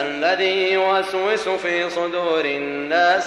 الذي يوسوس في صدور الناس